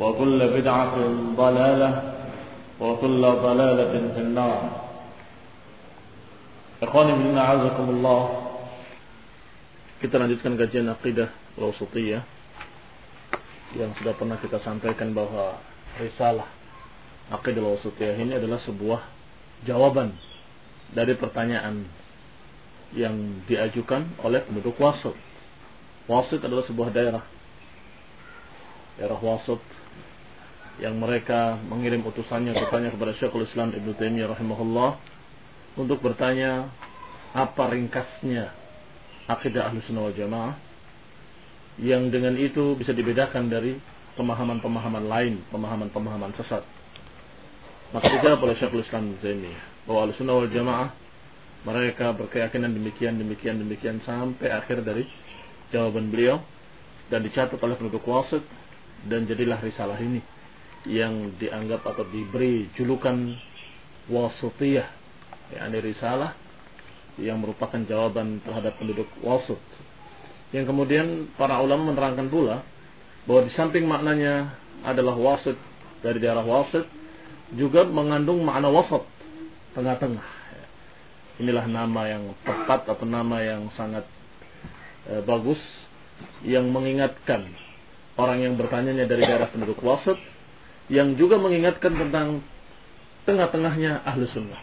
وكل بدعة ضلالة وكل ضلالة في النار Ikhwani bin a'azakumullah Kita lanjutkan kajian akidah Wasutiyah Yang sudah pernah kita sampaikan bahwa Risalah Akidah Wasutiyah ini adalah sebuah Jawaban Dari pertanyaan Yang diajukan oleh penduduk Wasit Wasit adalah sebuah daerah Daerah Wasit yang mereka mengirim utusannya bertanya kepada Syekhul Islam Ibnu Taimiyah rahimahullah untuk bertanya apa ringkasnya akidah Ahlussunnah wal Jamaah yang dengan itu bisa dibedakan dari pemahaman-pemahaman lain, pemahaman-pemahaman sesat. Maka dijawab oleh Syekhul Islam Taimiyah bahwa Ahlussunnah wal Jamaah mereka berkeyakinan demikian demikian demikian sampai akhir dari jawaban beliau dan dicatat oleh penduduk wasit dan jadilah risalah ini yang dianggap atau diberi julukan wasutiyah yakni risalah yang merupakan jawaban terhadap penduduk wasut. Yang kemudian para ulama menerangkan pula bahwa di samping maknanya adalah wasit dari daerah wasit juga mengandung makna wasat tengah-tengah. Inilah nama yang tepat atau nama yang sangat e, bagus yang mengingatkan orang yang bertanya dari daerah penduduk wasit yang juga mengingatkan tentang tengah-tengahnya ahlu sunnah.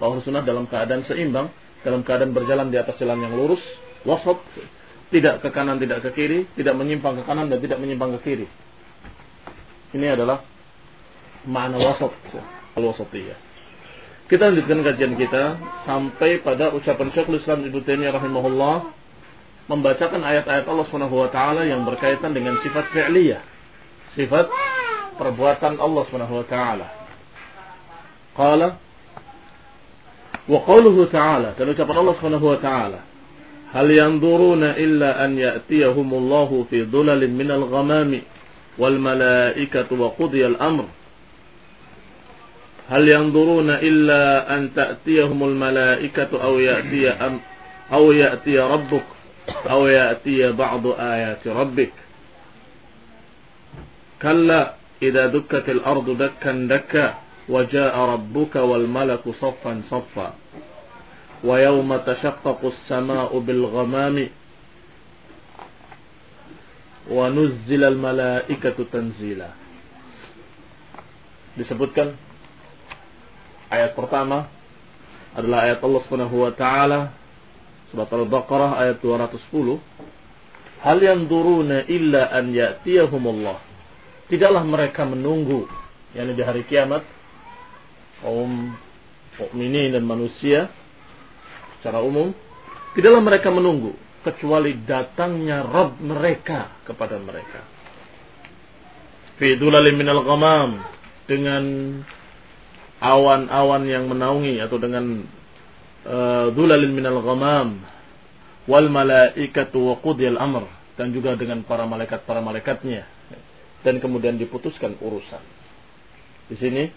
Bahwa sunnah dalam keadaan seimbang, dalam keadaan berjalan di atas jalan yang lurus, wasat, tidak ke kanan, tidak ke kiri, tidak menyimpang ke kanan dan tidak menyimpang ke kiri. Ini adalah makna wasat, al-wasatiyah. Kita lanjutkan kajian kita sampai pada ucapan Syekhul Islam Ibnu Taimiyah rahimahullah membacakan ayat-ayat Allah Subhanahu wa taala yang berkaitan dengan sifat fi'liyah. Sifat perbuatan Allah Subhanahu wa taala. Qala wa qawluhu ta'ala dan ucapan Allah Subhanahu wa taala Hal yanzuruna illa an ya'tiyahumullahu fi dhulalin minal ghamami wal malaikatu wa qudiya al-amr Hal yanzuruna illa an ta'tiyahumul malaikatu aw ya'tiya am aw ya'tiya rabbuk aw ya'tiya ba'du ayati rabbik Kalla idza dukkatil ardu dakkan dakka wa jaa'a rabbuka wal malaku saffan saffa. Wa yawma tashaqqaqu as-samaa'u bil ghamami wa nuzzila al malaikatu tanzila. Disebutkan ayat pertama adalah ayat Allah Subhanahu wa taala surat Al-Baqarah ayat 210 hal yanzuruna illa an ya'tiyahumullah? Tidaklah mereka menunggu yakni di hari kiamat kaum mukminin dan manusia secara umum, tidaklah mereka menunggu kecuali datangnya Rabb mereka kepada mereka. Fi dulalin minal ghamam dengan awan-awan yang menaungi atau dengan uh, dulalin minal ghamam wal malaikatu wa qudiyal amr dan juga dengan para malaikat para malaikatnya dan kemudian diputuskan urusan. Di sini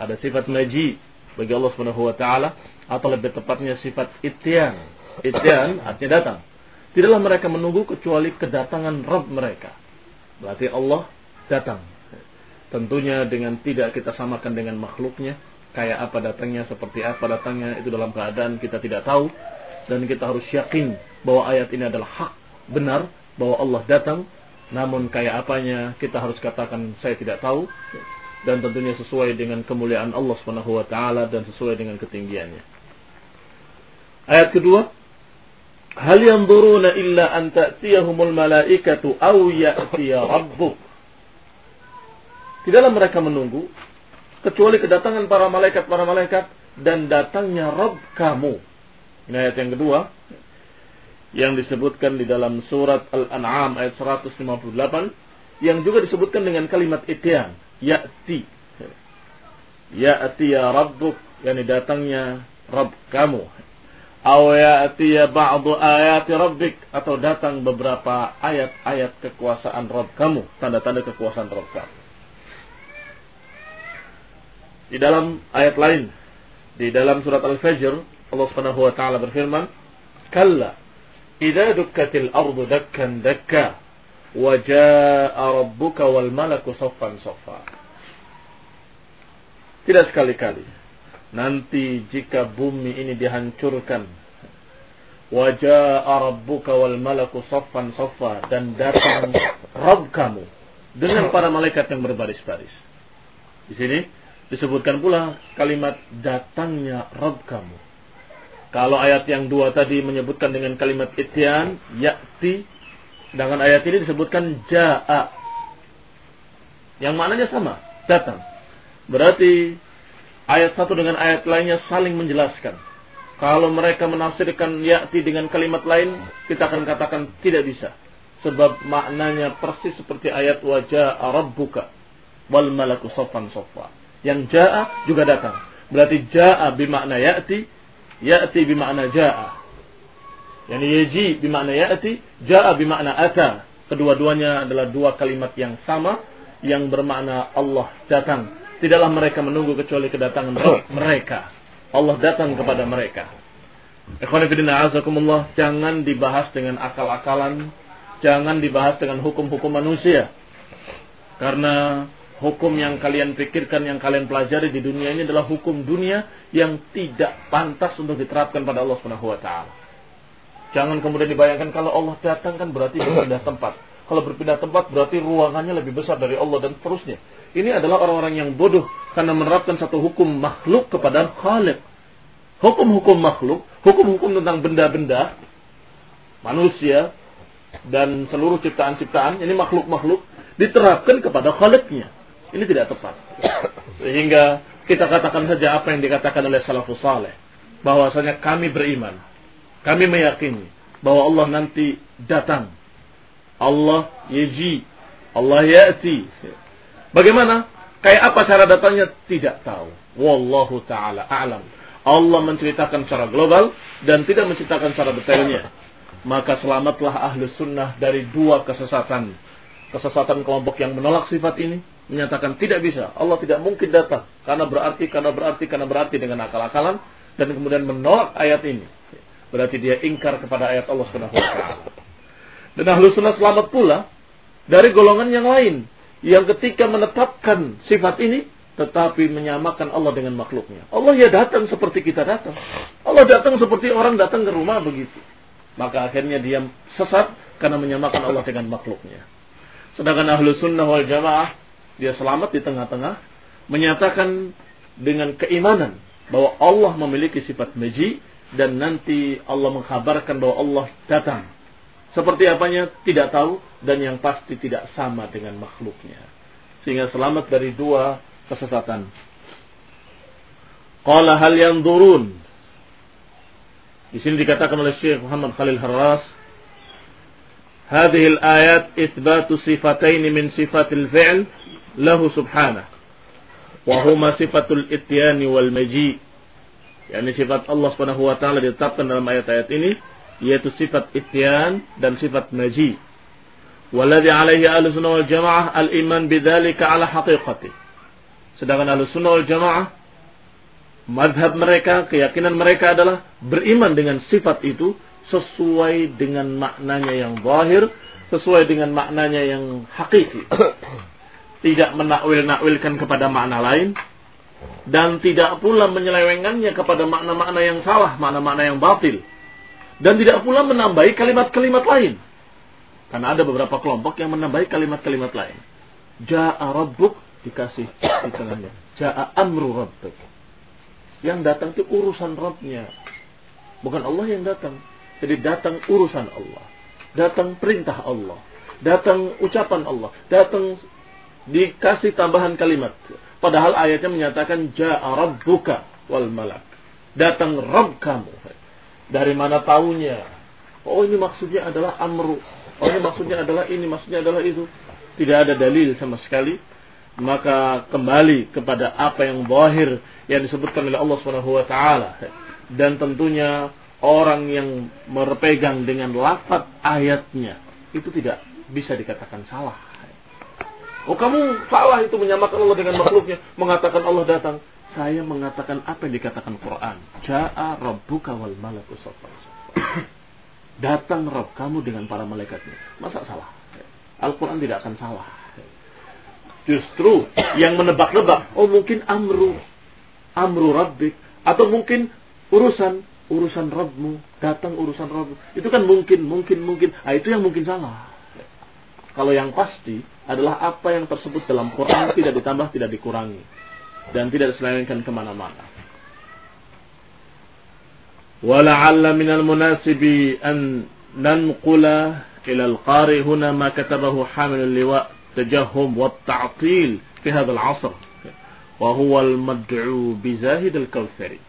ada sifat maji bagi Allah Subhanahu wa taala atau lebih tepatnya sifat ityan. Ityan artinya datang. Tidaklah mereka menunggu kecuali kedatangan Rabb mereka. Berarti Allah datang. Tentunya dengan tidak kita samakan dengan makhluknya. Kayak apa datangnya, seperti apa datangnya, itu dalam keadaan kita tidak tahu. Dan kita harus yakin bahwa ayat ini adalah hak, benar, bahwa Allah datang. Namun kayak apanya kita harus katakan saya tidak tahu. Dan tentunya sesuai dengan kemuliaan Allah Subhanahu wa taala dan sesuai dengan ketinggiannya. Ayat kedua, Hal yanzuruna illa an ta'tiyahumul malaikatu aw ya'tiya rabbuk. Tidaklah mereka menunggu kecuali kedatangan para malaikat para malaikat dan datangnya Rabb kamu. Ini ayat yang kedua yang disebutkan di dalam surat Al-An'am ayat 158 yang juga disebutkan dengan kalimat ityan, ya'ti. Ya'ti ya rabbuk, yakni datangnya Rabb kamu aw ya'tiya ba'du ayati rabbik atau datang beberapa ayat-ayat kekuasaan Rabb kamu, tanda-tanda kekuasaan Rabb kamu. Di dalam ayat lain, di dalam surat Al-Fajr, Allah Subhanahu wa taala berfirman, "Kalla idza dukkatil ardu dakkan dakka wa rabbuka wal malaku saffan saffa." Tidak sekali-kali Nanti jika bumi ini dihancurkan, wajah rabbuka wal malaku saffan saffa dan datang Rabb kamu dengan para malaikat yang berbaris-baris. Di sini disebutkan pula kalimat datangnya Rabb kamu. Kalau ayat yang dua tadi menyebutkan dengan kalimat ityan, yakti, sedangkan ayat ini disebutkan ja'a. Yang maknanya sama, datang. Berarti ayat satu dengan ayat lainnya saling menjelaskan. Kalau mereka menafsirkan ya'ti dengan kalimat lain, kita akan katakan tidak bisa. Sebab maknanya persis seperti ayat wajah rabbuka wal malaku sofan sofa. Yang ja'a juga datang. Berarti ja'a bimakna ya'ti, ya'ti bimakna ja'a. Yani yaji bimakna ya'ti, ja'a bimakna ata. Kedua-duanya adalah dua kalimat yang sama yang bermakna Allah datang Tidaklah mereka menunggu kecuali kedatangan mereka. Allah datang kepada mereka. Ikhwanifidina azakumullah. Jangan dibahas dengan akal-akalan. Jangan dibahas dengan hukum-hukum manusia. Karena hukum yang kalian pikirkan, yang kalian pelajari di dunia ini adalah hukum dunia yang tidak pantas untuk diterapkan pada Allah Subhanahu wa taala. Jangan kemudian dibayangkan kalau Allah datang kan berarti berpindah tempat. Kalau berpindah tempat berarti ruangannya lebih besar dari Allah dan seterusnya. Ini adalah orang-orang yang bodoh karena menerapkan satu hukum makhluk kepada Khalik. Hukum-hukum makhluk, hukum-hukum tentang benda-benda, manusia, dan seluruh ciptaan-ciptaan, ini makhluk-makhluk, diterapkan kepada Khaliknya. Ini tidak tepat. Sehingga kita katakan saja apa yang dikatakan oleh salafus saleh. Bahwasanya kami beriman. Kami meyakini bahwa Allah nanti datang. Allah yaji. Allah ya'ti. Bagaimana? Kayak apa cara datangnya? Tidak tahu. Wallahu taala a'lam. Allah menceritakan secara global dan tidak menceritakan secara detailnya. Maka selamatlah ahlu sunnah dari dua kesesatan. Kesesatan kelompok yang menolak sifat ini. Menyatakan tidak bisa. Allah tidak mungkin datang. Karena berarti, karena berarti, karena berarti dengan akal-akalan. Dan kemudian menolak ayat ini. Berarti dia ingkar kepada ayat Allah Subhanahu wa. Dan ahlu sunnah selamat pula dari golongan yang lain yang ketika menetapkan sifat ini tetapi menyamakan Allah dengan makhluknya. Allah ya datang seperti kita datang. Allah datang seperti orang datang ke rumah begitu. Maka akhirnya dia sesat karena menyamakan Allah dengan makhluknya. Sedangkan ahlu sunnah wal jamaah dia selamat di tengah-tengah menyatakan dengan keimanan bahwa Allah memiliki sifat meji dan nanti Allah mengkabarkan bahwa Allah datang seperti apanya tidak tahu dan yang pasti tidak sama dengan makhluknya. Sehingga selamat dari dua kesesatan. Qala hal yang durun. Di sini dikatakan oleh Syekh Muhammad Khalil Harras, "Hadhihi al-ayat itsbatu sifatain min sifatil fi'l lahu subhanahu wa huma sifatul ityani wal maji." yakni sifat Allah Subhanahu wa taala ditetapkan dalam ayat-ayat ini yaitu sifat ityan dan sifat maji. Walladhi alaihi ahlu sunnah wal jamaah al-iman bidzalika ala haqiqati. Sedangkan ahlu sunnah wal jamaah madhab mereka, keyakinan mereka adalah beriman dengan sifat itu sesuai dengan maknanya yang zahir, sesuai dengan maknanya yang hakiki. Tidak menakwil-nakwilkan kepada makna lain, dan tidak pula menyelewengkannya kepada makna-makna yang salah, makna-makna yang batil. Dan tidak pula menambahi kalimat-kalimat lain. Karena ada beberapa kelompok yang menambahi kalimat-kalimat lain. Ja'a rabbuk dikasih di tengahnya. Ja'a amru rabbuk. Yang datang itu urusan Rabbnya. Bukan Allah yang datang. Jadi datang urusan Allah. Datang perintah Allah. Datang ucapan Allah. Datang dikasih tambahan kalimat. Padahal ayatnya menyatakan ja'a rabbuka wal malak. Datang Rabb kamu. Dari mana taunya? Oh ini maksudnya adalah amru. Oh ini maksudnya adalah ini, maksudnya adalah itu. Tidak ada dalil sama sekali. Maka kembali kepada apa yang zahir yang disebutkan oleh Allah taala. Dan tentunya orang yang berpegang dengan lafaz ayatnya itu tidak bisa dikatakan salah. Oh kamu salah itu menyamakan Allah dengan makhluknya. Mengatakan Allah datang. Saya mengatakan apa yang dikatakan Quran. Ja'a rabbuka wal malaku Datang Rabb kamu dengan para malaikatnya. Masa salah? Al-Quran tidak akan salah. Justru yang menebak-nebak. Oh mungkin amru. Amru rabbik. Atau mungkin urusan urusan Rabbmu. Datang urusan Rabbmu. Itu kan mungkin, mungkin, mungkin. Ah, itu yang mungkin salah. Kalau yang pasti adalah apa yang tersebut dalam Quran tidak ditambah, tidak dikurangi. Dan tidak diselewengkan ke mana-mana. Wala'alla minal munasibi an nanqula ila al-qari huna ma katabahu hamil liwa tajahum wa ta'til fi hadha al-asr. Wa huwa al-mad'u bi Zahid al-Kautsari.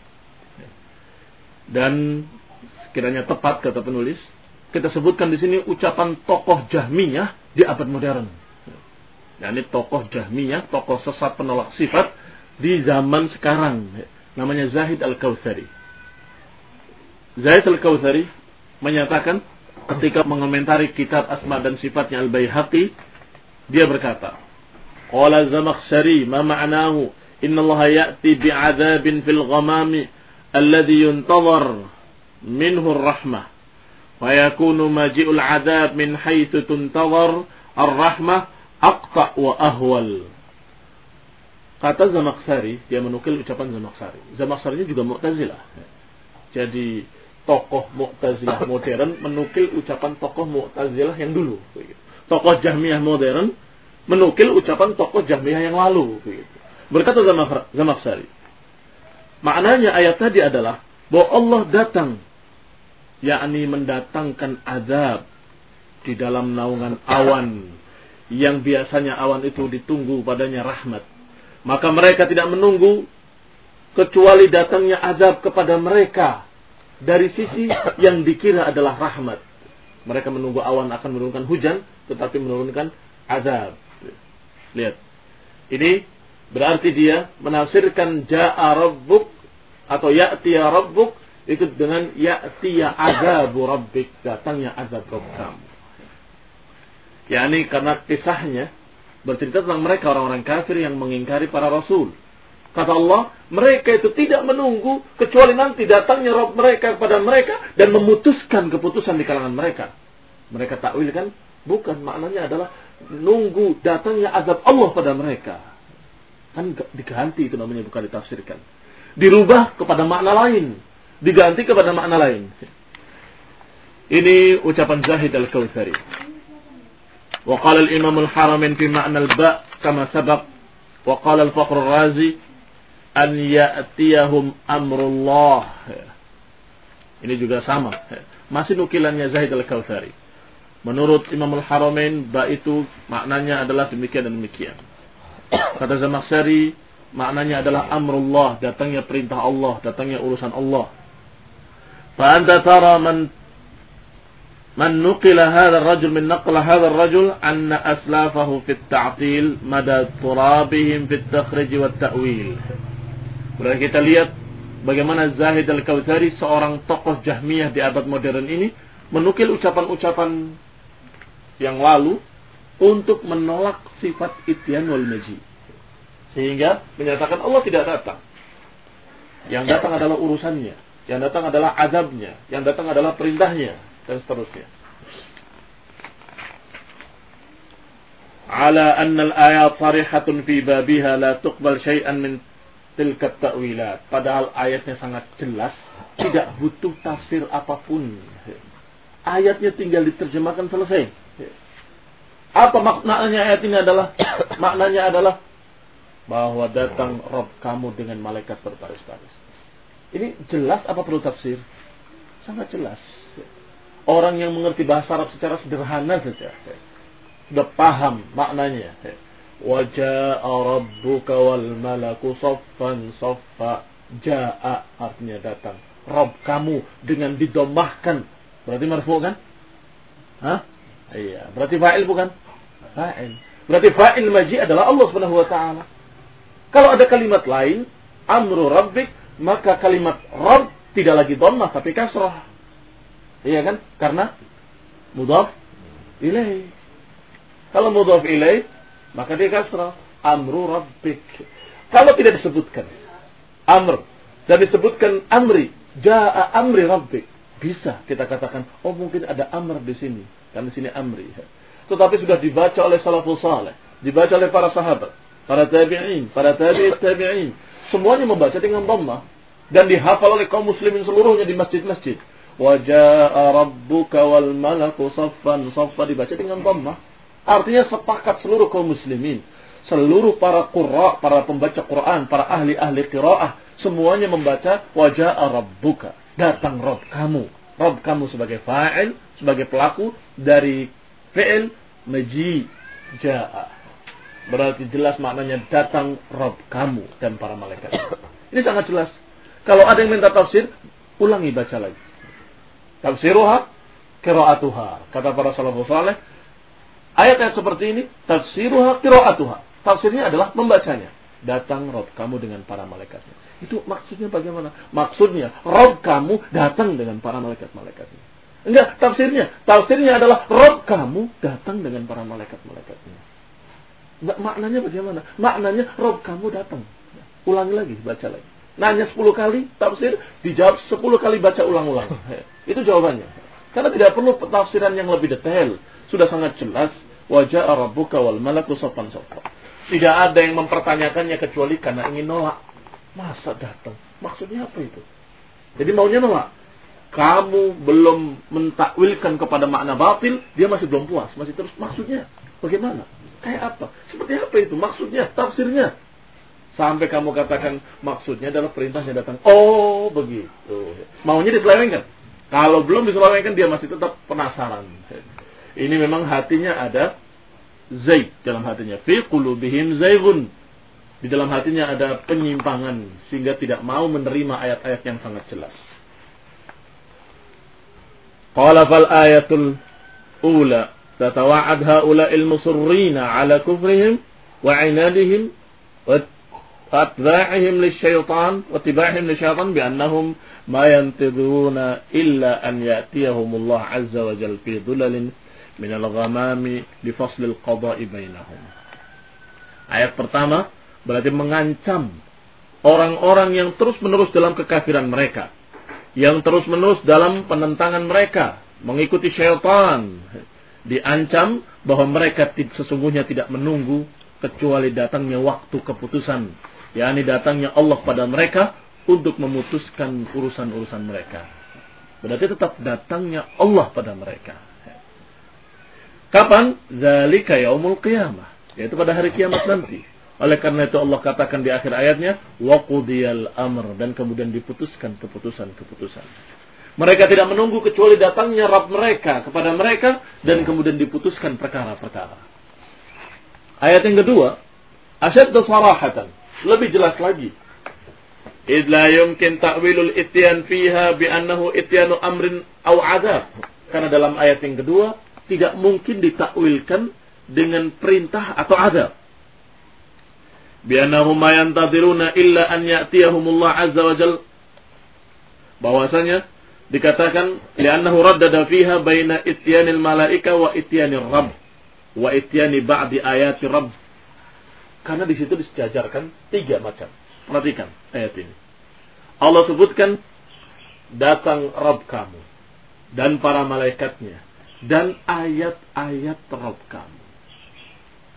Dan sekiranya tepat kata penulis, kita sebutkan di sini ucapan tokoh Jahmiyah di abad modern. Nah, ini tokoh Jahmiyah, tokoh sesat penolak sifat di zaman sekarang. Namanya Zahid Al-Kautsari. Zahid Al-Kautsari menyatakan ketika mengomentari kitab Asma dan Sifatnya Al-Baihaqi, dia berkata, Qala Zamakhsyari, ma ma'nahu, inna Allah ya'ti bi'adzabin fil ghamami alladhi yuntazar minhu ar-rahmah. Fayakunu maji'ul adab min haitsu tuntawar ar-rahmah aqta wa ahwal. Kata Zamakhsari, dia menukil ucapan zamaksari zamaksarinya juga Mu'tazilah. Jadi tokoh Mu'tazilah modern menukil ucapan tokoh Mu'tazilah yang dulu. Tokoh Jahmiyah modern menukil ucapan tokoh Jahmiyah yang lalu. Berkata zamaksari maknanya ayat tadi adalah bahwa Allah datang yakni mendatangkan azab di dalam naungan awan yang biasanya awan itu ditunggu padanya rahmat. Maka mereka tidak menunggu kecuali datangnya azab kepada mereka dari sisi yang dikira adalah rahmat. Mereka menunggu awan akan menurunkan hujan, tetapi menurunkan azab. Lihat. Ini berarti dia menafsirkan ja'a rabbuk atau ya'tiya rabbuk ikut dengan ya'tiya azabu rabbik datangnya azab Rabb kamu. yakni karena kisahnya bercerita tentang mereka orang-orang kafir yang mengingkari para rasul. Kata Allah, mereka itu tidak menunggu kecuali nanti datangnya Rabb mereka kepada mereka dan memutuskan keputusan di kalangan mereka. Mereka takwil kan? Bukan, maknanya adalah nunggu datangnya azab Allah pada mereka. Kan diganti itu namanya bukan ditafsirkan. Dirubah kepada makna lain diganti kepada makna lain. Ini ucapan Zahid Al-Kautsari. Wa qala al-Imam al-Haramain fi ma'na al-ba' kama sabaq wa qala al-Fakhr al-Razi an ya'tiyahum amrullah. Ini juga sama. Masih nukilannya Zahid Al-Kautsari. Menurut Imam Al-Haramain, ba itu maknanya adalah demikian dan demikian. Kata Zamakhsyari, maknanya adalah amrullah, datangnya perintah Allah, datangnya urusan Allah. فأنت ترى من من نقل هذا الرجل من نقل هذا الرجل أن أسلافه في التعطيل مدى ترابهم في التخرج والتأويل Berarti kita lihat bagaimana Zahid Al-Kautsari seorang tokoh Jahmiyah di abad modern ini menukil ucapan-ucapan yang lalu untuk menolak sifat ityan wal maji. Sehingga menyatakan Allah tidak datang. Yang datang adalah urusannya. Yang datang adalah azabnya, yang datang adalah perintahnya dan seterusnya. Ala anna al-ayat sarihatun fi babiha la tuqbal syai'an min tilka ta'wilat. Padahal ayatnya sangat jelas, tidak butuh tafsir apa pun. Ayatnya tinggal diterjemahkan selesai. Apa maknanya ayat ini adalah? maknanya adalah bahwa datang Rob kamu dengan malaikat berbaris-baris. Ini jelas apa perlu tafsir? Sangat jelas. Orang yang mengerti bahasa Arab secara sederhana saja. Sudah paham maknanya. Wajah rabbuka wal malaku soffan soffa. Ja'a artinya datang. Rob kamu dengan didomahkan. Berarti marfu kan? Hah? Iya. Berarti fa'il bukan? Fa'il. Berarti fa'il maji adalah Allah Subhanahu wa taala. Kalau ada kalimat lain, amru rabbik, maka kalimat rabb tidak lagi dhammah tapi kasrah. Iya kan? Karena mudhaf ilaih. Kalau mudhaf ilaih, maka dia kasrah. Amru rabbik. Kalau tidak disebutkan amr dan disebutkan amri, jaa amri rabbik. Bisa kita katakan, oh mungkin ada amr di sini. Karena di sini amri. Tetapi sudah dibaca oleh salafus saleh, dibaca oleh para sahabat, para tabi'in, para tabi'in tabi'in. Semuanya membaca dengan dhammah dan dihafal oleh kaum muslimin seluruhnya di masjid-masjid. Waja'a rabbuka wal malaku saffan saffa dibaca dengan dhammah. Artinya sepakat seluruh kaum muslimin. Seluruh para qurra, para pembaca Quran, para ahli-ahli qiraah. Semuanya membaca wajah rabbuka. Datang Rob kamu. Rob kamu sebagai fa'il, sebagai pelaku dari fi'il maji ja'a. Berarti jelas maknanya datang Rob kamu dan para malaikat. Ini sangat jelas. Kalau ada yang minta tafsir, ulangi baca lagi. Tafsiruha, kiraatuha. Kata para salafus saleh, Ayat-ayat seperti ini, tafsiruha qira'atuha. Tafsirnya adalah membacanya. Datang Rob kamu dengan para malaikatnya. Itu maksudnya bagaimana? Maksudnya, Rob kamu datang dengan para malaikat-malaikatnya. Enggak, tafsirnya. Tafsirnya adalah Rob kamu datang dengan para malaikat-malaikatnya. Enggak, maknanya bagaimana? Maknanya Rob kamu datang. Ulangi lagi, baca lagi. Nanya 10 kali tafsir, dijawab 10 kali baca ulang-ulang. Itu jawabannya. Karena tidak perlu tafsiran yang lebih detail. Sudah sangat jelas Wajah Rabbuka wal malaku sopan sopan. Tidak ada yang mempertanyakannya kecuali karena ingin nolak. Masa datang? Maksudnya apa itu? Jadi maunya nolak. Kamu belum mentakwilkan kepada makna batil, dia masih belum puas, masih terus maksudnya. Bagaimana? Kayak apa? Seperti apa itu? Maksudnya, tafsirnya. Sampai kamu katakan maksudnya adalah perintahnya datang. Oh, begitu. Maunya diselewengkan. Kalau belum diselewengkan, dia masih tetap penasaran. Ini memang hatinya ada zaid dalam hatinya. Fi qulubihim zaygun. Di dalam hatinya ada penyimpangan sehingga tidak mau menerima ayat-ayat yang sangat jelas. Qala fal ayatul ula tatawa'ad haula'il musurrina ala kufrihim wa wa atba'ihim lisyaitan wa tiba'ihim lisyaitan bi'annahum ma yantidhuna illa an ya'tiyahumullah azza wa jalla fi dhulalin min al-ghamami. Ayat pertama berarti mengancam orang-orang yang terus-menerus dalam kekafiran mereka, yang terus-menerus dalam penentangan mereka, mengikuti syaitan, diancam bahwa mereka sesungguhnya tidak menunggu kecuali datangnya waktu keputusan, yakni datangnya Allah pada mereka untuk memutuskan urusan-urusan mereka. Berarti tetap datangnya Allah pada mereka. Kapan? Zalika yaumul qiyamah. Yaitu pada hari kiamat nanti. Oleh karena itu Allah katakan di akhir ayatnya, waqudiyal amr dan kemudian diputuskan keputusan-keputusan. Mereka tidak menunggu kecuali datangnya Rab mereka kepada mereka dan kemudian diputuskan perkara-perkara. Ayat yang kedua, asyad sarahatan, lebih jelas lagi. Id la yumkin ta'wilul ityan fiha bi'annahu ityanu amrin aw adab. Karena dalam ayat yang kedua tidak mungkin ditakwilkan dengan perintah atau adab. Bi'annahu ma yantadiruna illa an ya'tiyahumullah azza wa jal. Bahwasanya dikatakan li'annahu raddada fiha baina ityanil malaika wa ityanir rabb wa ityani ba'di ayati rabb karena di situ disejajarkan tiga macam Perhatikan ayat ini. Allah sebutkan datang Rabb kamu dan para malaikatnya dan ayat-ayat Rabb kamu.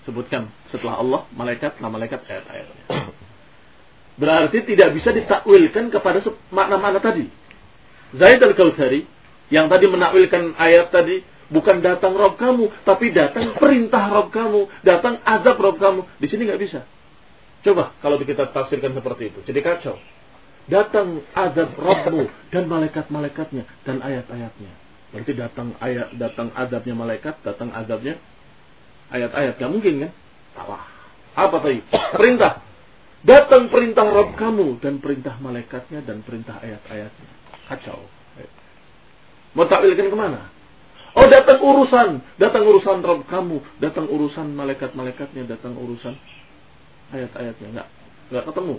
Sebutkan setelah Allah malaikat, setelah malaikat ayat-ayatnya. Berarti tidak bisa ditakwilkan kepada makna-makna tadi. Zaid al-Kautsari yang tadi menakwilkan ayat tadi bukan datang Rob kamu, tapi datang perintah Rob kamu, datang azab Rob kamu. Di sini nggak bisa. Coba kalau kita tafsirkan seperti itu. Jadi kacau. Datang azab Rabbmu dan malaikat-malaikatnya dan ayat-ayatnya. Berarti datang ayat, datang azabnya malaikat, datang azabnya ayat-ayat. Gak mungkin kan? Salah. Apa tadi? Perintah. Datang perintah Rabb kamu dan perintah malaikatnya dan perintah ayat-ayatnya. Kacau. Mau takwilkan ke mana? Oh datang urusan, datang urusan Rabb kamu, datang urusan malaikat-malaikatnya, datang urusan ayat-ayatnya nggak nggak ketemu.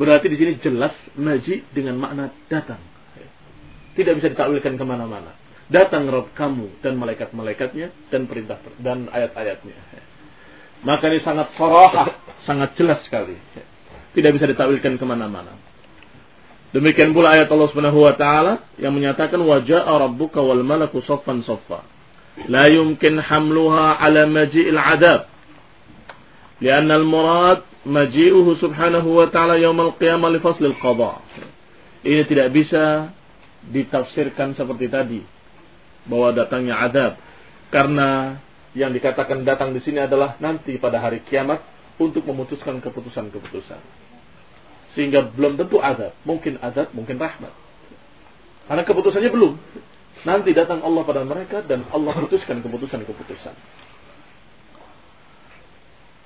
Berarti di sini jelas maji dengan makna datang. Tidak bisa ditakwilkan ke mana-mana. Datang Rob kamu dan malaikat-malaikatnya dan perintah dan ayat-ayatnya. Maka ini sangat sorohah, sangat jelas sekali. Tidak bisa ditakwilkan ke mana-mana. Demikian pula ayat Allah Subhanahu wa taala yang menyatakan waja'a rabbuka wal malaku saffan saffa. La yumkin hamluha ala maji'il adab. Karena al-murad maji'uhu subhanahu wa ta'ala yaumil qiyamah li faslil qada. Ini tidak bisa ditafsirkan seperti tadi bahwa datangnya adab karena yang dikatakan datang di sini adalah nanti pada hari kiamat untuk memutuskan keputusan-keputusan sehingga belum tentu adab mungkin adab mungkin rahmat karena keputusannya belum nanti datang Allah pada mereka dan Allah putuskan keputusan-keputusan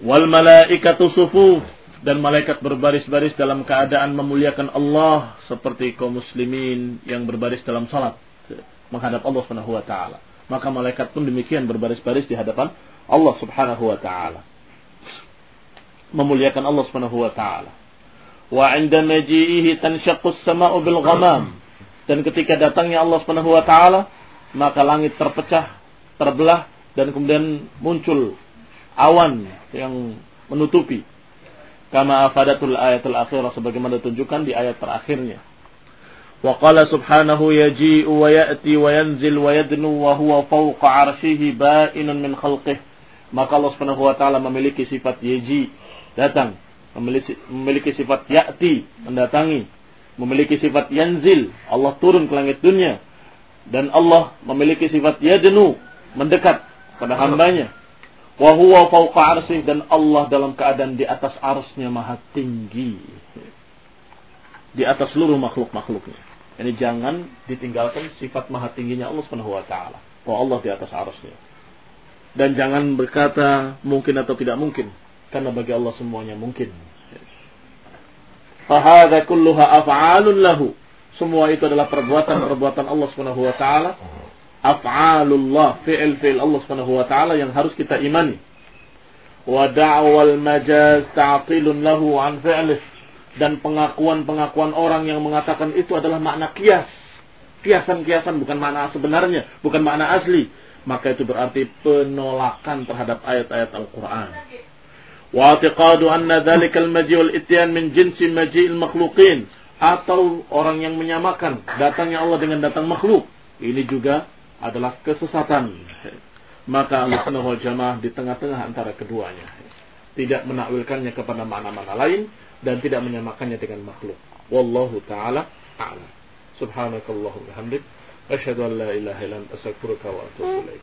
Wal malaikatu sufuf dan malaikat berbaris-baris dalam keadaan memuliakan Allah seperti kaum muslimin yang berbaris dalam salat menghadap Allah Subhanahu wa taala. Maka malaikat pun demikian berbaris-baris di hadapan Allah Subhanahu wa taala. Memuliakan Allah Subhanahu wa taala. Wa 'inda maji'ihi tanshaqqu as-sama'u bil ghamam. Dan ketika datangnya Allah Subhanahu wa taala, maka langit terpecah, terbelah dan kemudian muncul awan yang menutupi. Kama afadatul ayatul akhirah sebagaimana ditunjukkan di ayat terakhirnya. Wa qala subhanahu yaji'u wa ya'ti wa yanzil wa yadnu wa huwa fawqa arshihi ba'inun min khalqih. Maka Allah Subhanahu wa taala memiliki sifat yaji, datang, memiliki sifat ya'ti, mendatangi, memiliki sifat yanzil, Allah turun ke langit dunia. Dan Allah memiliki sifat yadnu, mendekat pada hambanya fauqa arsih dan Allah dalam keadaan di atas arsnya maha tinggi. Di atas seluruh makhluk-makhluknya. Ini jangan ditinggalkan sifat maha tingginya Allah subhanahu wa ta'ala. Bahwa Allah di atas arsnya. Dan jangan berkata mungkin atau tidak mungkin. Karena bagi Allah semuanya mungkin. Fahada kulluha af'alun lahu. Semua itu adalah perbuatan-perbuatan Allah subhanahu wa ta'ala af'alullah, fi'il-fi'il Allah Subhanahu wa taala yang harus kita imani. Wa da'wal majaz ta'tilun lahu an fi'lih dan pengakuan-pengakuan orang yang mengatakan itu adalah makna kias. Kiasan-kiasan bukan makna sebenarnya, bukan makna asli. Maka itu berarti penolakan terhadap ayat-ayat Al-Quran. I'tiqadu anna dhalikal maji'ul ityan min jinsi maji'il makhluqin. Atau orang yang menyamakan datangnya Allah dengan datang makhluk. Ini juga adalah kesesatan. Maka wal Jamaah di tengah-tengah antara keduanya. Tidak menakwilkannya kepada mana-mana lain dan tidak menyamakannya dengan makhluk. Wallahu taala a'lam. Subhanakallahumma hamdik asyhadu an la ilaha illa anta astaghfiruka wa atubu ilaik.